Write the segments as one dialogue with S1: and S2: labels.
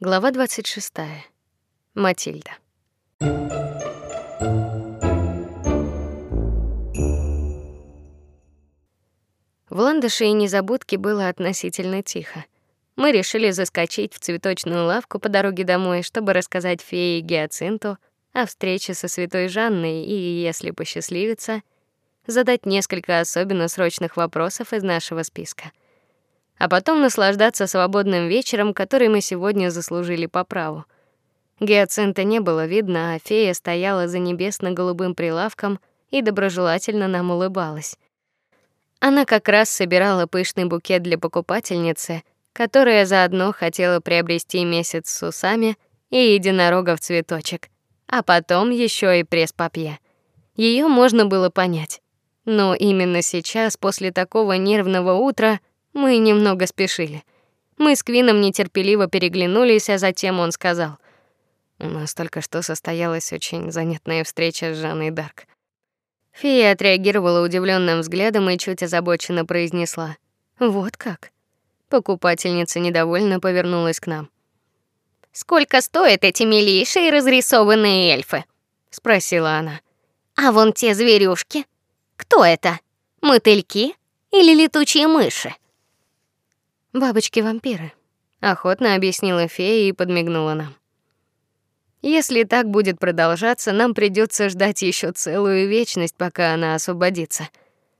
S1: Глава 26. Матильда. В Ландыше и Незабудке было относительно тихо. Мы решили заскочить в цветочную лавку по дороге домой, чтобы рассказать фее Гиацинту о встрече со святой Жанной и, если посчастливится, задать несколько особенно срочных вопросов из нашего списка — а потом наслаждаться свободным вечером, который мы сегодня заслужили по праву. Гиацинта не было видно, а фея стояла за небесно-голубым прилавком и доброжелательно нам улыбалась. Она как раз собирала пышный букет для покупательницы, которая заодно хотела приобрести месяц с усами и единорога в цветочек, а потом еще и пресс-папье. Ее можно было понять. Но именно сейчас, после такого нервного утра, мы немного спешили. Мы с Квином нетерпеливо переглянулись, а затем он сказал: "У нас только что состоялась очень занятная встреча с Жанной Дарк". Фия отреагировала удивленным взглядом и чуть озабоченно произнесла: "Вот как?" Покупательница недовольно повернулась к нам.
S2: Сколько стоят эти милейшие разрисованные эльфы? спросила она. А вон те зверюшки? Кто это? Мотыльки или летучие мыши?
S1: Бабочки-вампиры, охотно объяснила фея и подмигнула нам. Если так будет продолжаться, нам придется ждать еще целую вечность, пока она освободится.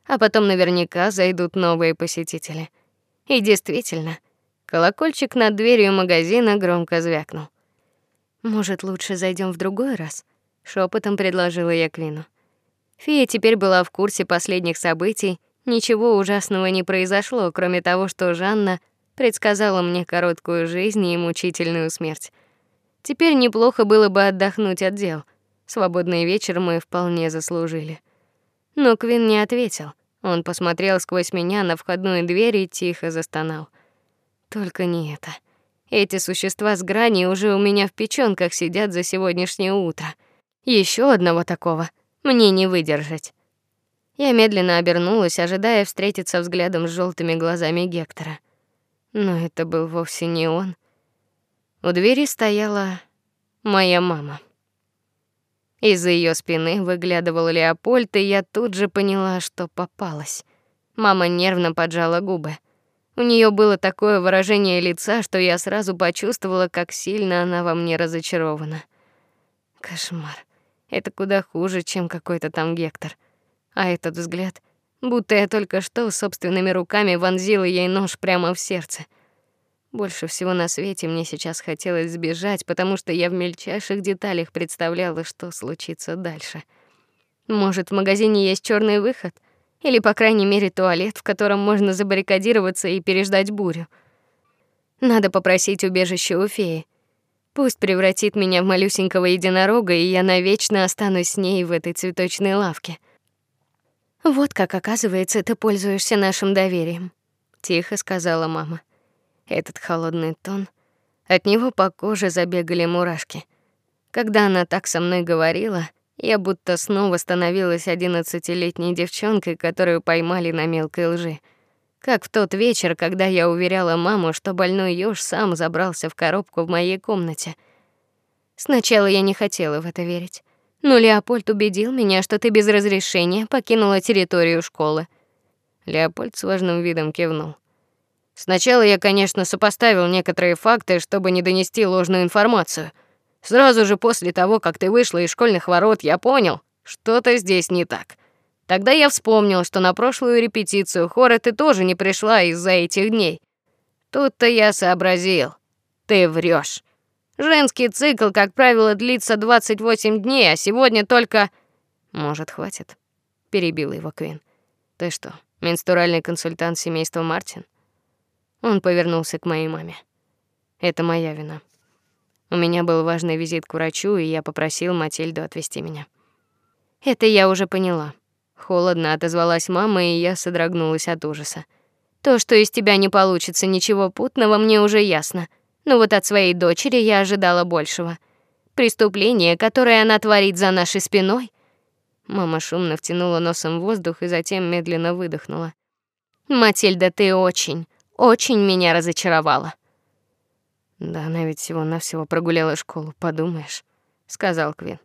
S1: А потом наверняка зайдут новые посетители. И действительно, колокольчик над дверью магазина громко звякнул. Может, лучше зайдем в другой раз, шепотом предложила я Квину. Фея теперь была в курсе последних событий Ничего ужасного не произошло, кроме того, что Жанна предсказала мне короткую жизнь и мучительную смерть. Теперь неплохо было бы отдохнуть от дел. Свободный вечер мы вполне заслужили. Но Квин не ответил. Он посмотрел сквозь меня на входную дверь и тихо застонал. Только не это. Эти существа с грани уже у меня в печёнках сидят за сегодняшнее утро. Еще одного такого мне не выдержать. Я медленно обернулась, ожидая встретиться взглядом с желтыми глазами Гектора. Но это был вовсе не он. У двери стояла моя мама. Из-за ее спины выглядывал Леопольд, и я тут же поняла, что попалась. Мама нервно поджала губы. У нее было такое выражение лица, что я сразу почувствовала, как сильно она во мне разочарована. Кошмар. Это куда хуже, чем какой-то там Гектор. А этот взгляд, будто я только что собственными руками вонзила ей нож прямо в сердце. Больше всего на свете мне сейчас хотелось сбежать, потому что я в мельчайших деталях представляла, что случится дальше. Может, в магазине есть черный выход или, по крайней мере, туалет, в котором можно забаррикадироваться и переждать бурю. Надо попросить убежище у феи. Пусть превратит меня в малюсенького единорога, и я навечно останусь с ней в этой цветочной лавке. Вот как оказывается, ты пользуешься нашим доверием, тихо сказала мама. Этот холодный тон, от него по коже забегали мурашки. Когда она так со мной говорила, я будто снова становилась одиннадцатилетней девчонкой, которую поймали на мелкой лжи. Как в тот вечер, когда я уверяла маму, что больной ёж сам забрался в коробку в моей комнате. Сначала я не хотела в это верить. Но Леопольд убедил меня, что ты без разрешения покинула территорию школы. Леопольд с важным видом кивнул. Сначала я, конечно, сопоставил некоторые факты, чтобы не донести ложную информацию. Сразу же после того, как ты вышла из школьных ворот, я понял, что-то здесь не так. Тогда я вспомнил, что на прошлую репетицию хора ты тоже не пришла из-за этих дней. Тут-то я сообразил. Ты врешь. Женский цикл, как правило, длится 28 дней, а сегодня только Может, хватит? перебил его Квин. Ты что, менструальный консультант семейства Мартин? Он повернулся к моей маме. Это моя вина. У меня был важный визит к врачу, и я попросил Матильду отвезти меня. Это я уже поняла. Холодно отозвалась мама, и я содрогнулась от ужаса. То, что из тебя не получится ничего путного, мне уже ясно. Но вот от своей дочери я ожидала большего. Преступление, которое она творит за нашей спиной. Мама шумно втянула носом воздух и затем медленно выдохнула. Матильда, ты очень, очень меня разочаровала. Да она ведь всего-навсего прогуляла школу, подумаешь, сказал Квин.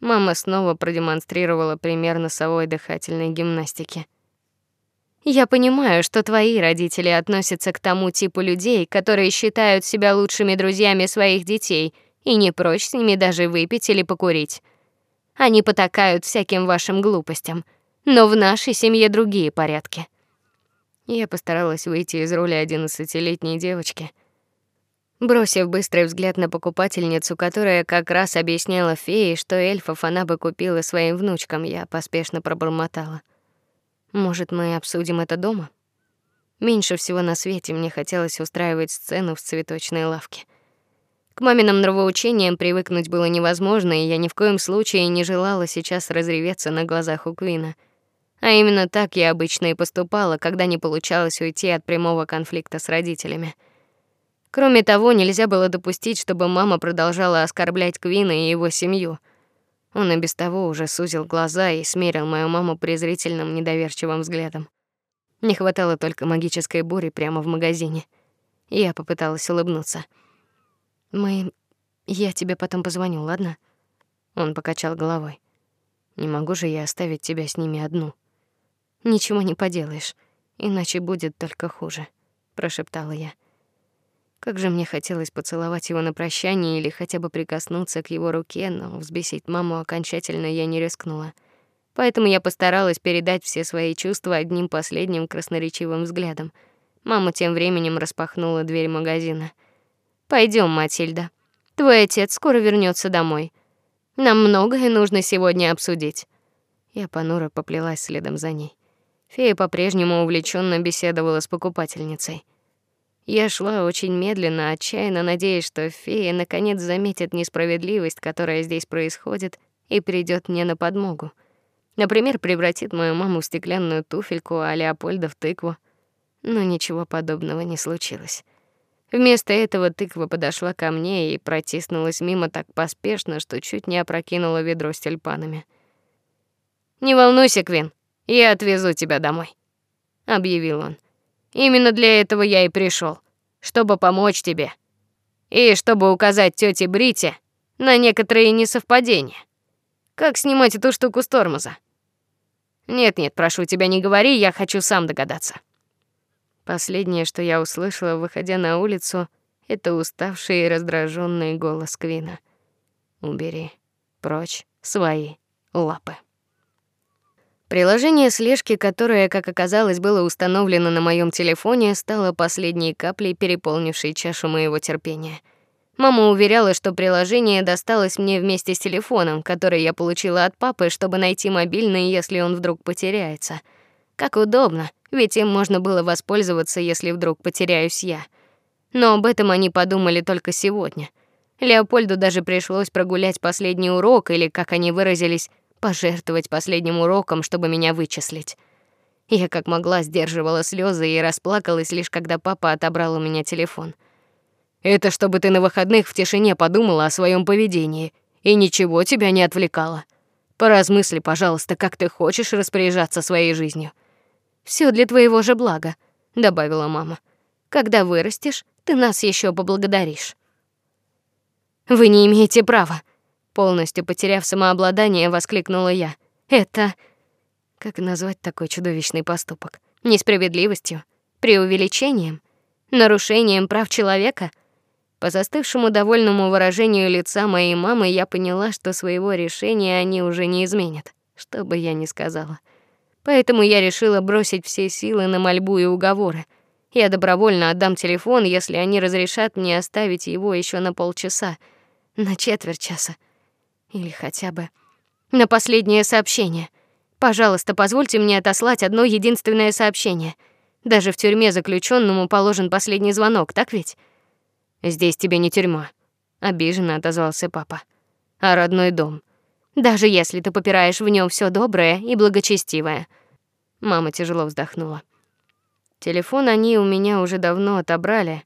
S1: Мама снова продемонстрировала пример носовой дыхательной гимнастики.
S2: Я понимаю, что твои родители относятся к тому типу людей, которые считают себя лучшими друзьями своих детей и не прочь с ними даже выпить или покурить. Они потакают всяким вашим глупостям, но в нашей семье другие порядки.
S1: Я постаралась выйти из роли одиннадцатилетней девочки. Бросив быстрый взгляд на покупательницу, которая как раз объясняла фее, что эльфов она бы купила своим внучкам, я поспешно пробормотала: может, мы обсудим это дома? Меньше всего на свете мне хотелось устраивать сцену в цветочной лавке. К маминым нравоучениям привыкнуть было невозможно, и я ни в коем случае не желала сейчас разреветься на глазах у Квина. А именно так я обычно и поступала, когда не получалось уйти от прямого конфликта с родителями. Кроме того, нельзя было допустить, чтобы мама продолжала оскорблять Квина и его семью — он и без того уже сузил глаза и смерил мою маму презрительным, недоверчивым взглядом. Не хватало только магической бури прямо в магазине. Я попыталась улыбнуться. Мы я тебе потом позвоню, ладно? Он покачал головой. Не могу же я оставить тебя с ними одну. Ничего не поделаешь, иначе будет только хуже, прошептала я. Как же мне хотелось поцеловать его на прощание или хотя бы прикоснуться к его руке, но взбесить маму окончательно я не рискнула. Поэтому я постаралась передать все свои чувства одним последним красноречивым взглядом. Мама тем временем распахнула дверь магазина. Пойдем, Матильда. Твой отец скоро вернется домой. Нам многое нужно сегодня обсудить. Я понуро поплелась следом за ней. Фея по-прежнему увлеченно беседовала с покупательницей. Я шла очень медленно, отчаянно надеясь, что фея наконец заметит несправедливость, которая здесь происходит, и придёт мне на подмогу. Например, превратит мою маму в стеклянную туфельку, а Леопольда в тыкву. Но ничего подобного не случилось. Вместо этого тыква подошла ко мне и протиснулась мимо так поспешно, что чуть не опрокинула ведро с тюльпанами. Не волнуйся, Квин, я отвезу тебя домой, объявил он. Именно для этого я и пришел, чтобы помочь тебе. И чтобы указать тете Брите на некоторые несовпадения. Как снимать эту штуку с тормоза? Нет-нет, прошу тебя, не говори, я хочу сам догадаться. Последнее, что я услышала, выходя на улицу, это уставший и раздраженный голос Квина. Убери прочь свои лапы. Приложение слежки, которое, как оказалось, было установлено на моем телефоне, стало последней каплей, переполнившей чашу моего терпения. Мама уверяла, что приложение досталось мне вместе с телефоном, который я получила от папы, чтобы найти мобильный, если он вдруг потеряется. Как удобно, ведь им можно было воспользоваться, если вдруг потеряюсь я. Но об этом они подумали только сегодня. Леопольду даже пришлось прогулять последний урок или, как они выразились, пожертвовать последним уроком, чтобы меня вычислить. Я как могла сдерживала слезы и расплакалась лишь когда папа отобрал у меня телефон. Это чтобы ты на выходных в тишине подумала о своем поведении и ничего тебя не отвлекало. Поразмысли, пожалуйста, как ты хочешь распоряжаться своей жизнью. Все для твоего же блага, добавила мама. Когда вырастешь, ты нас еще поблагодаришь. Вы не имеете права, Полностью потеряв самообладание, воскликнула я. Это как назвать такой чудовищный поступок? Несправедливостью, преувеличением, нарушением прав человека? По застывшему довольному выражению лица моей мамы я поняла, что своего решения они уже не изменят, что бы я ни сказала. Поэтому я решила бросить все силы на мольбу и уговоры. Я добровольно отдам телефон, если они разрешат мне оставить его еще на полчаса, на четверть часа или хотя бы на последнее сообщение. Пожалуйста, позвольте мне отослать одно единственное сообщение. Даже в тюрьме заключенному положен последний звонок, так ведь? Здесь тебе не тюрьма, обиженно отозвался папа. А родной дом. Даже если ты попираешь в нем все доброе и благочестивое. Мама тяжело вздохнула. Телефон они у меня уже давно отобрали,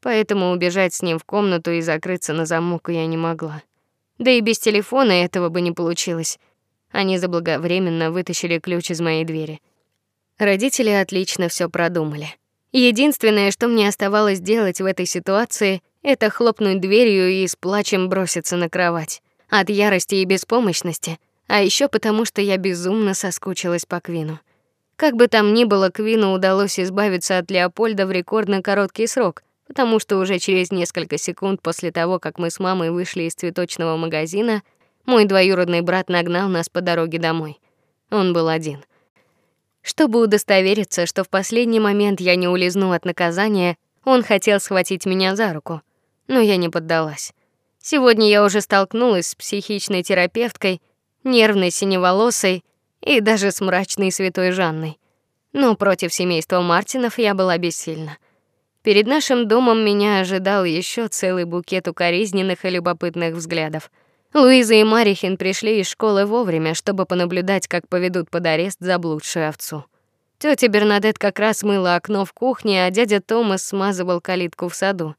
S1: поэтому убежать с ним в комнату и закрыться на замок я не могла. Да и без телефона этого бы не получилось. Они заблаговременно вытащили ключ из моей двери. Родители отлично все продумали. Единственное, что мне оставалось делать в этой ситуации, это хлопнуть дверью и с плачем броситься на кровать от ярости и беспомощности, а еще потому, что я безумно соскучилась по Квину. Как бы там ни было, Квину удалось избавиться от Леопольда в рекордно короткий срок, потому что уже через несколько секунд после того, как мы с мамой вышли из цветочного магазина, мой двоюродный брат нагнал нас по дороге домой. Он был один. Чтобы удостовериться, что в последний момент я не улизну от наказания, он хотел схватить меня за руку, но я не поддалась. Сегодня я уже столкнулась с психичной терапевткой, нервной синеволосой и даже с мрачной святой Жанной. Но против семейства Мартинов я была бессильна. Перед нашим домом меня ожидал еще целый букет укоризненных и любопытных взглядов. Луиза и Марихин пришли из школы вовремя, чтобы понаблюдать, как поведут под арест заблудшую овцу. Тётя Бернадет как раз мыла окно в кухне, а дядя Томас смазывал калитку в саду.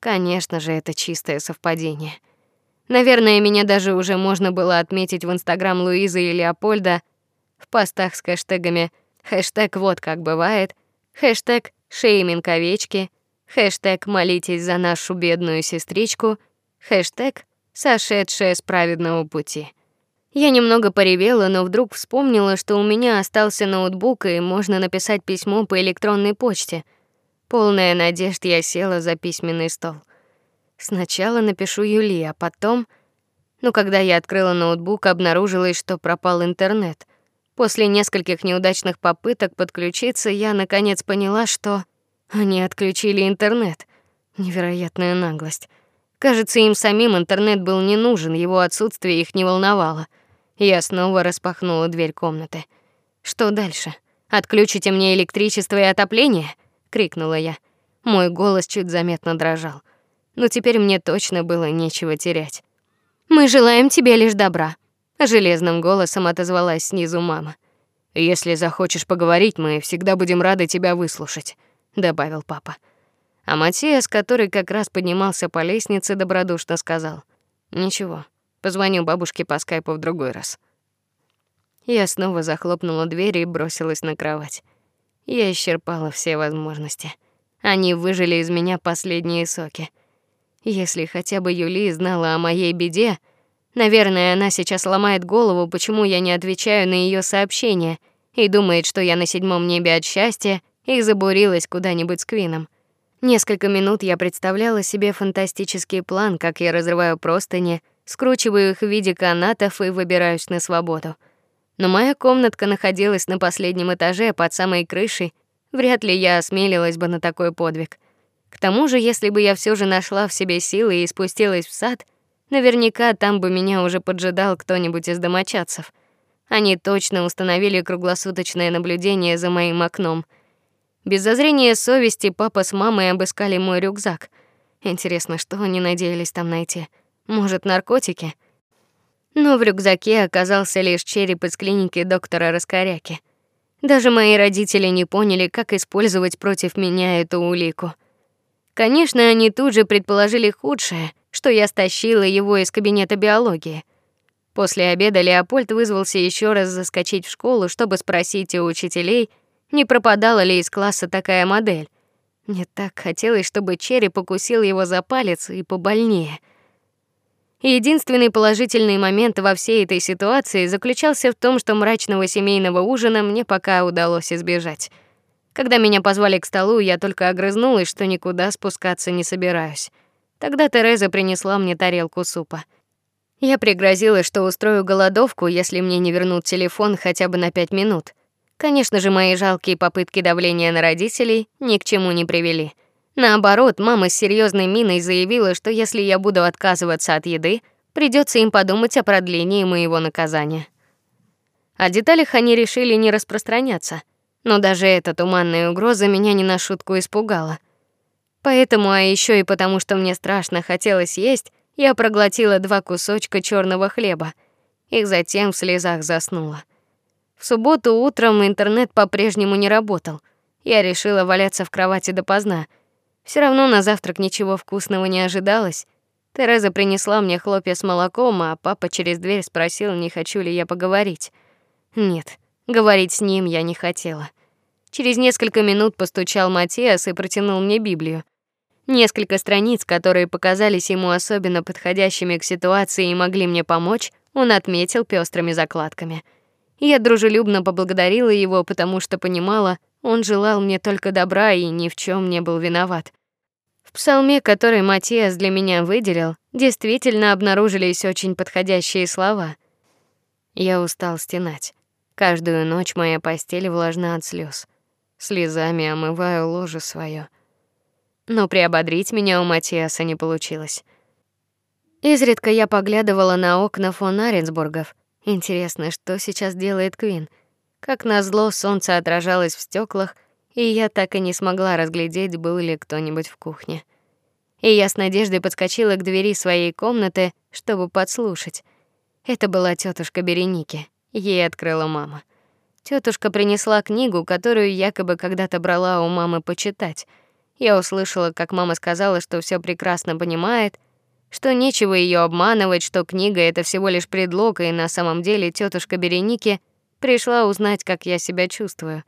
S1: Конечно же, это чистое совпадение. Наверное, меня даже уже можно было отметить в Инстаграм Луизы и Леопольда в постах с хэштегами хэштег «Вот как бывает», хэштег «Шейминг овечки», хэштег «Молитесь за нашу бедную сестричку», хэштег «Сошедшая с праведного пути». Я немного поревела, но вдруг вспомнила, что у меня остался ноутбук, и можно написать письмо по электронной почте — Полная надежд я села за письменный стол. Сначала напишу Юлии, а потом, но когда я открыла ноутбук, обнаружилось, что пропал интернет. После нескольких неудачных попыток подключиться, я наконец поняла, что они отключили интернет. Невероятная наглость. Кажется, им самим интернет был не нужен, его отсутствие их не волновало. Я снова распахнула дверь комнаты. Что дальше? Отключите мне электричество и отопление? крикнула я. Мой голос чуть заметно дрожал. Но теперь мне точно было нечего терять. Мы желаем тебе лишь добра, железным голосом отозвалась снизу мама. Если захочешь поговорить, мы всегда будем рады тебя выслушать, добавил папа. А Матиас, который как раз поднимался по лестнице, добродушно сказал: "Ничего, позвоню бабушке по скайпу в другой раз". Я снова захлопнула дверь и бросилась на кровать. Я исчерпала все возможности. Они выжили из меня последние соки. Если хотя бы Юли знала о моей беде, наверное, она сейчас ломает голову, почему я не отвечаю на ее сообщения и думает, что я на седьмом небе от счастья и забурилась куда-нибудь с Квином. Несколько минут я представляла себе фантастический план, как я разрываю простыни, скручиваю их в виде канатов и выбираюсь на свободу но моя комнатка находилась на последнем этаже под самой крышей. Вряд ли я осмелилась бы на такой подвиг. К тому же, если бы я все же нашла в себе силы и спустилась в сад, наверняка там бы меня уже поджидал кто-нибудь из домочадцев. Они точно установили круглосуточное наблюдение за моим окном. Без зазрения совести папа с мамой обыскали мой рюкзак. Интересно, что они надеялись там найти? Может, наркотики? но в рюкзаке оказался лишь череп из клиники доктора Раскоряки. Даже мои родители не поняли, как использовать против меня эту улику. Конечно, они тут же предположили худшее, что я стащила его из кабинета биологии. После обеда Леопольд вызвался еще раз заскочить в школу, чтобы спросить у учителей, не пропадала ли из класса такая модель. Мне так хотелось, чтобы череп укусил его за палец и побольнее — Единственный положительный момент во всей этой ситуации заключался в том, что мрачного семейного ужина мне пока удалось избежать. Когда меня позвали к столу, я только огрызнулась, что никуда спускаться не собираюсь. Тогда Тереза принесла мне тарелку супа. Я пригрозила, что устрою голодовку, если мне не вернут телефон хотя бы на пять минут. Конечно же, мои жалкие попытки давления на родителей ни к чему не привели. Наоборот, мама с серьезной миной заявила, что если я буду отказываться от еды, придется им подумать о продлении моего наказания. О деталях они решили не распространяться, но даже эта туманная угроза меня не на шутку испугала. Поэтому, а еще и потому, что мне страшно хотелось есть, я проглотила два кусочка черного хлеба и затем в слезах заснула. В субботу утром интернет по-прежнему не работал. Я решила валяться в кровати допоздна. Все равно на завтрак ничего вкусного не ожидалось. Тереза принесла мне хлопья с молоком, а папа через дверь спросил, не хочу ли я поговорить. Нет, говорить с ним я не хотела. Через несколько минут постучал Матиас и протянул мне Библию. Несколько страниц, которые показались ему особенно подходящими к ситуации и могли мне помочь, он отметил пестрыми закладками. Я дружелюбно поблагодарила его, потому что понимала, он желал мне только добра и ни в чем не был виноват. В псалме, который Матиас для меня выделил, действительно обнаружились очень подходящие слова. Я устал стенать. Каждую ночь моя постель влажна от слез. Слезами омываю ложе свое. Но приободрить меня у Матиаса не получилось. Изредка я поглядывала на окна фон Аренсбургов. Интересно, что сейчас делает Квин? Как назло, солнце отражалось в стеклах, и я так и не смогла разглядеть, был ли кто-нибудь в кухне. И я с надеждой подскочила к двери своей комнаты, чтобы подслушать. Это была тетушка Береники. Ей открыла мама. Тетушка принесла книгу, которую якобы когда-то брала у мамы почитать. Я услышала, как мама сказала, что все прекрасно понимает, что нечего ее обманывать, что книга это всего лишь предлог, и на самом деле тетушка Береники пришла узнать, как я себя чувствую,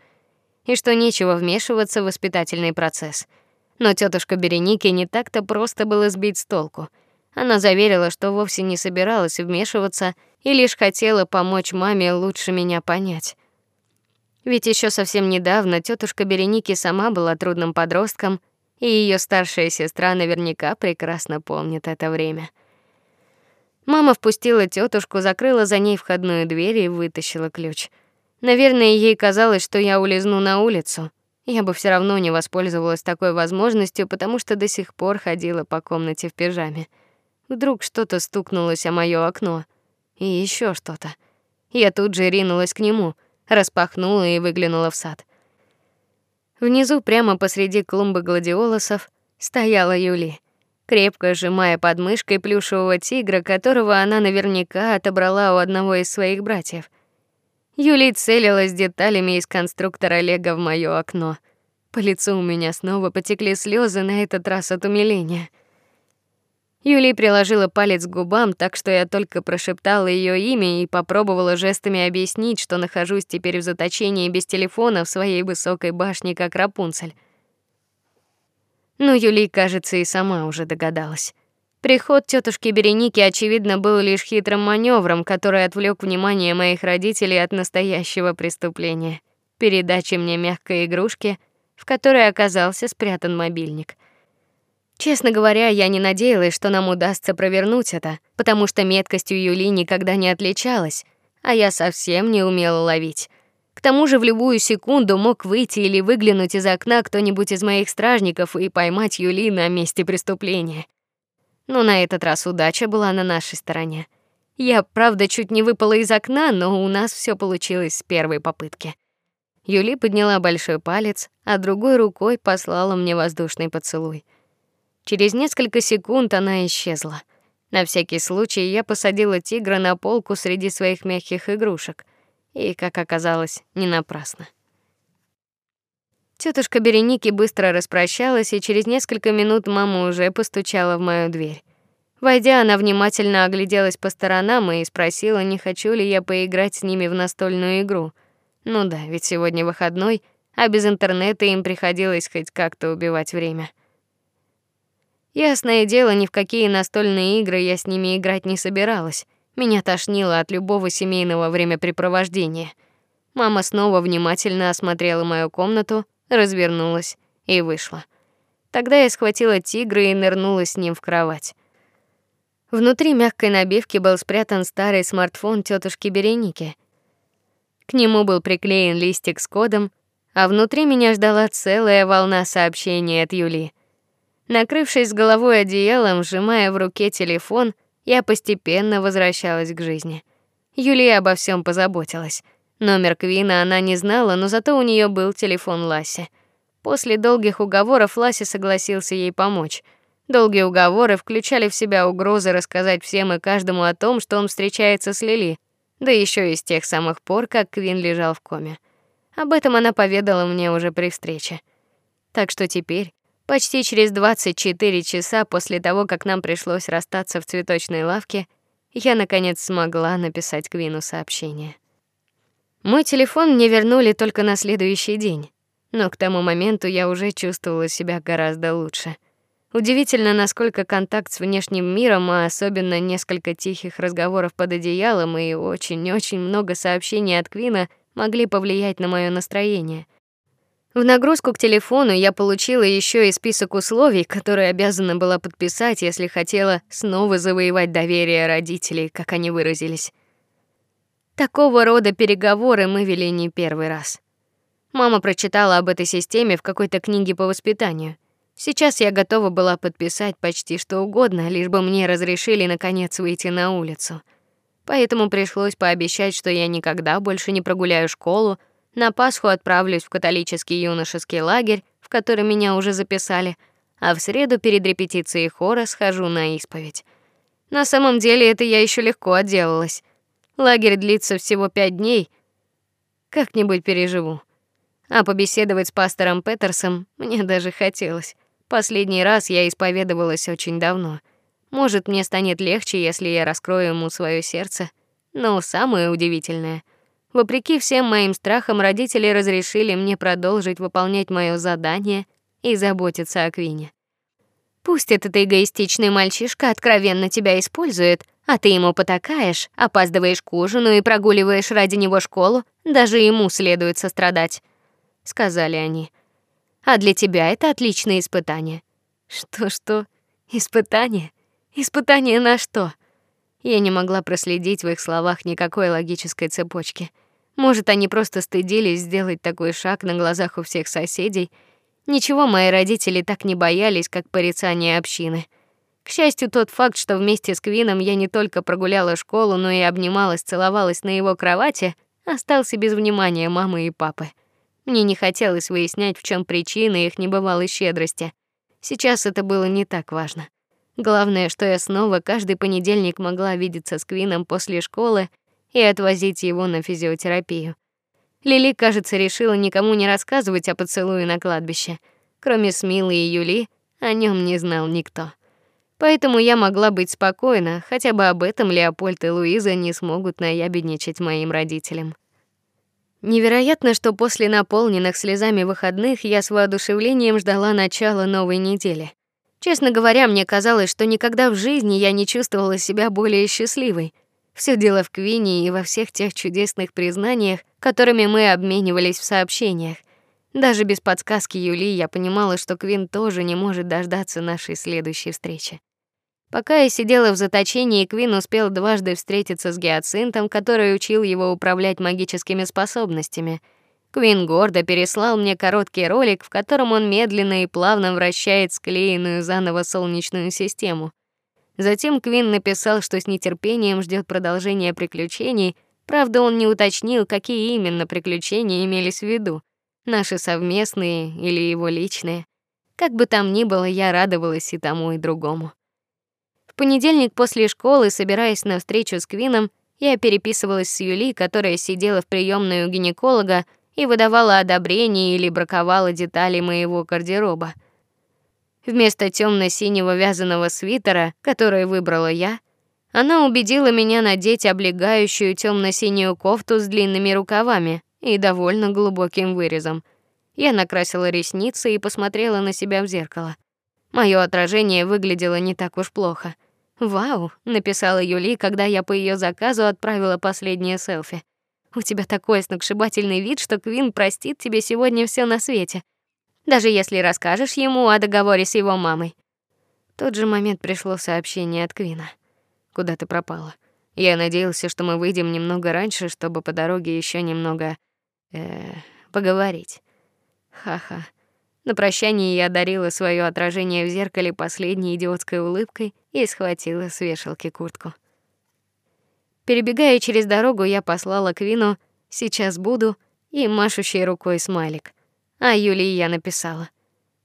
S1: и что нечего вмешиваться в воспитательный процесс. Но тетушка Береники не так-то просто было сбить с толку. Она заверила, что вовсе не собиралась вмешиваться и лишь хотела помочь маме лучше меня понять. Ведь еще совсем недавно тетушка Береники сама была трудным подростком, и ее старшая сестра наверняка прекрасно помнит это время. Мама впустила тетушку, закрыла за ней входную дверь и вытащила ключ. Наверное, ей казалось, что я улизну на улицу. Я бы все равно не воспользовалась такой возможностью, потому что до сих пор ходила по комнате в пижаме. Вдруг что-то стукнулось о моё окно, и еще что-то. Я тут же ринулась к нему, распахнула и выглянула в сад. Внизу, прямо посреди клумбы гладиолусов, стояла Юли крепко сжимая под мышкой плюшевого тигра, которого она наверняка отобрала у одного из своих братьев. Юлия целилась деталями из конструктора Лего в моё окно. По лицу у меня снова потекли слезы, на этот раз от умиления. Юлия приложила палец к губам, так что я только прошептала её имя и попробовала жестами объяснить, что нахожусь теперь в заточении без телефона в своей высокой башне, как Рапунцель. Но Юлий, кажется, и сама уже догадалась. Приход тетушки Береники очевидно был лишь хитрым маневром, который отвлек внимание моих родителей от настоящего преступления передачи мне мягкой игрушки, в которой оказался спрятан мобильник. Честно говоря, я не надеялась, что нам удастся провернуть это, потому что меткостью Юли никогда не отличалась, а я совсем не умела ловить. К тому же в любую секунду мог выйти или выглянуть из окна кто-нибудь из моих стражников и поймать Юли на месте преступления. Но на этот раз удача была на нашей стороне. Я, правда, чуть не выпала из окна, но у нас все получилось с первой попытки. Юли подняла большой палец, а другой рукой послала мне воздушный поцелуй. Через несколько секунд она исчезла. На всякий случай я посадила тигра на полку среди своих мягких игрушек — и, как оказалось, не напрасно. Тетушка Береники быстро распрощалась, и через несколько минут мама уже постучала в мою дверь. Войдя, она внимательно огляделась по сторонам и спросила, не хочу ли я поиграть с ними в настольную игру. Ну да, ведь сегодня выходной, а без интернета им приходилось хоть как-то убивать время. Ясное дело, ни в какие настольные игры я с ними играть не собиралась. Меня тошнило от любого семейного времяпрепровождения. Мама снова внимательно осмотрела мою комнату, развернулась и вышла. Тогда я схватила тигра и нырнула с ним в кровать. Внутри мягкой набивки был спрятан старый смартфон тетушки Береники. К нему был приклеен листик с кодом, а внутри меня ждала целая волна сообщений от Юли. Накрывшись головой одеялом, сжимая в руке телефон, я постепенно возвращалась к жизни. Юлия обо всем позаботилась. Номер Квина она не знала, но зато у нее был телефон Ласи. После долгих уговоров Ласи согласился ей помочь. Долгие уговоры включали в себя угрозы рассказать всем и каждому о том, что он встречается с Лили, да еще и с тех самых пор, как Квин лежал в коме. Об этом она поведала мне уже при встрече. Так что теперь, Почти через 24 часа после того, как нам пришлось расстаться в цветочной лавке, я наконец смогла написать Квину сообщение. Мой телефон мне вернули только на следующий день. Но к тому моменту я уже чувствовала себя гораздо лучше. Удивительно, насколько контакт с внешним миром, а особенно несколько тихих разговоров под одеялом и очень-очень много сообщений от Квина могли повлиять на моё настроение. В нагрузку к телефону я получила еще и список условий, которые обязана была подписать, если хотела снова завоевать доверие родителей, как они выразились. Такого рода переговоры мы вели не первый раз. Мама прочитала об этой системе в какой-то книге по воспитанию. Сейчас я готова была подписать почти что угодно, лишь бы мне разрешили наконец выйти на улицу. Поэтому пришлось пообещать, что я никогда больше не прогуляю школу, на Пасху отправлюсь в католический юношеский лагерь, в который меня уже записали, а в среду перед репетицией хора схожу на исповедь. На самом деле это я еще легко отделалась. Лагерь длится всего пять дней. Как-нибудь переживу. А побеседовать с пастором Петерсом мне даже хотелось. Последний раз я исповедовалась очень давно. Может, мне станет легче, если я раскрою ему свое сердце. Но самое удивительное, вопреки всем моим страхам, родители разрешили мне продолжить выполнять моё задание и заботиться о Квине. Пусть этот эгоистичный мальчишка откровенно тебя использует, а ты ему потакаешь, опаздываешь к ужину и прогуливаешь ради него школу, даже ему следует сострадать, сказали они. А для тебя это отличное испытание. Что-что? Испытание? Испытание на что? Я не могла проследить в их словах никакой логической цепочки. Может, они просто стыдились сделать такой шаг на глазах у всех соседей. Ничего мои родители так не боялись, как порицания общины. К счастью, тот факт, что вместе с Квином я не только прогуляла школу, но и обнималась, целовалась на его кровати, остался без внимания мамы и папы. Мне не хотелось выяснять, в чем причина их небывалой щедрости. Сейчас это было не так важно. Главное, что я снова каждый понедельник могла видеться с Квином после школы и отвозить его на физиотерапию. Лили, кажется, решила никому не рассказывать о поцелуе на кладбище. Кроме Смилы и Юли, о нем не знал никто. Поэтому я могла быть спокойна, хотя бы об этом Леопольд и Луиза не смогут наябедничать моим родителям. Невероятно, что после наполненных слезами выходных я с воодушевлением ждала начала новой недели. Честно говоря, мне казалось, что никогда в жизни я не чувствовала себя более счастливой. Все дело в Квине и во всех тех чудесных признаниях, которыми мы обменивались в сообщениях. Даже без подсказки Юли я понимала, что Квин тоже не может дождаться нашей следующей встречи. Пока я сидела в заточении, Квин успел дважды встретиться с Гиацинтом, который учил его управлять магическими способностями. Квин гордо переслал мне короткий ролик, в котором он медленно и плавно вращает склеенную заново солнечную систему. Затем Квин написал, что с нетерпением ждет продолжения приключений. Правда, он не уточнил, какие именно приключения имелись в виду: наши совместные или его личные. Как бы там ни было, я радовалась и тому, и другому понедельник после школы, собираясь на встречу с Квином, я переписывалась с Юли, которая сидела в приёмной у гинеколога и выдавала одобрение или браковала детали моего гардероба. Вместо темно синего вязаного свитера, который выбрала я, она убедила меня надеть облегающую темно синюю кофту с длинными рукавами и довольно глубоким вырезом. Я накрасила ресницы и посмотрела на себя в зеркало. Моё отражение выглядело не так уж плохо. Вау, написала Юли, когда я по ее заказу отправила последнее селфи. У тебя такой сногсшибательный вид, что Квин простит тебе сегодня все на свете, даже если расскажешь ему о договоре с его мамой. В тот же момент пришло сообщение от Квина. Куда ты пропала? Я надеялся, что мы выйдем немного раньше, чтобы по дороге еще немного э поговорить. Ха-ха. На прощание я одарила свое отражение в зеркале последней идиотской улыбкой и схватила с вешалки куртку. Перебегая через дорогу, я послала Квину «Сейчас буду» и машущей рукой смайлик. А Юлии я написала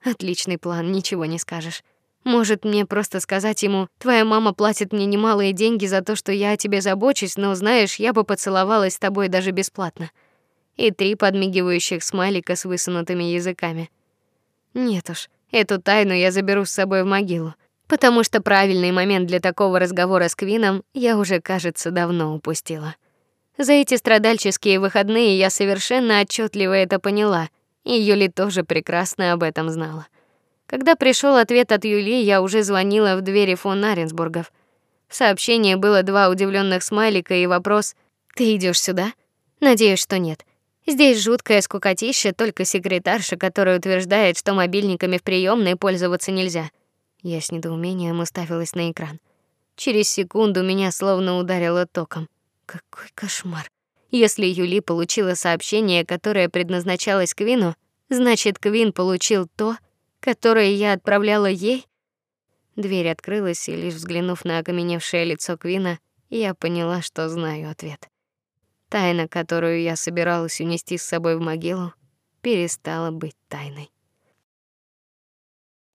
S1: «Отличный план, ничего не скажешь». Может, мне просто сказать ему: "Твоя мама платит мне немалые деньги за то, что я о тебе забочусь, но знаешь, я бы поцеловалась с тобой даже бесплатно". И три подмигивающих смайлика с высунутыми языками. Нет уж, эту тайну я заберу с собой в могилу, потому что правильный момент для такого разговора с Квином я уже, кажется, давно упустила. За эти страдальческие выходные я совершенно отчетливо это поняла. И Юли тоже прекрасно об этом знала. Когда пришел ответ от Юли, я уже звонила в двери фон Аренсбургов. В сообщении было два удивленных смайлика и вопрос: "Ты идешь сюда?" Надеюсь, что нет. Здесь жуткая скукотища, только секретарша, которая утверждает, что мобильниками в приёмной пользоваться нельзя. Я с недоумением уставилась на экран. Через секунду меня словно ударило током. Какой кошмар. Если Юли получила сообщение, которое предназначалось Квину, значит, Квин получил то, которое я отправляла ей. Дверь открылась, и лишь взглянув на окаменевшее лицо Квина, я поняла, что знаю ответ. Тайна, которую я собиралась унести с собой в могилу, перестала быть тайной.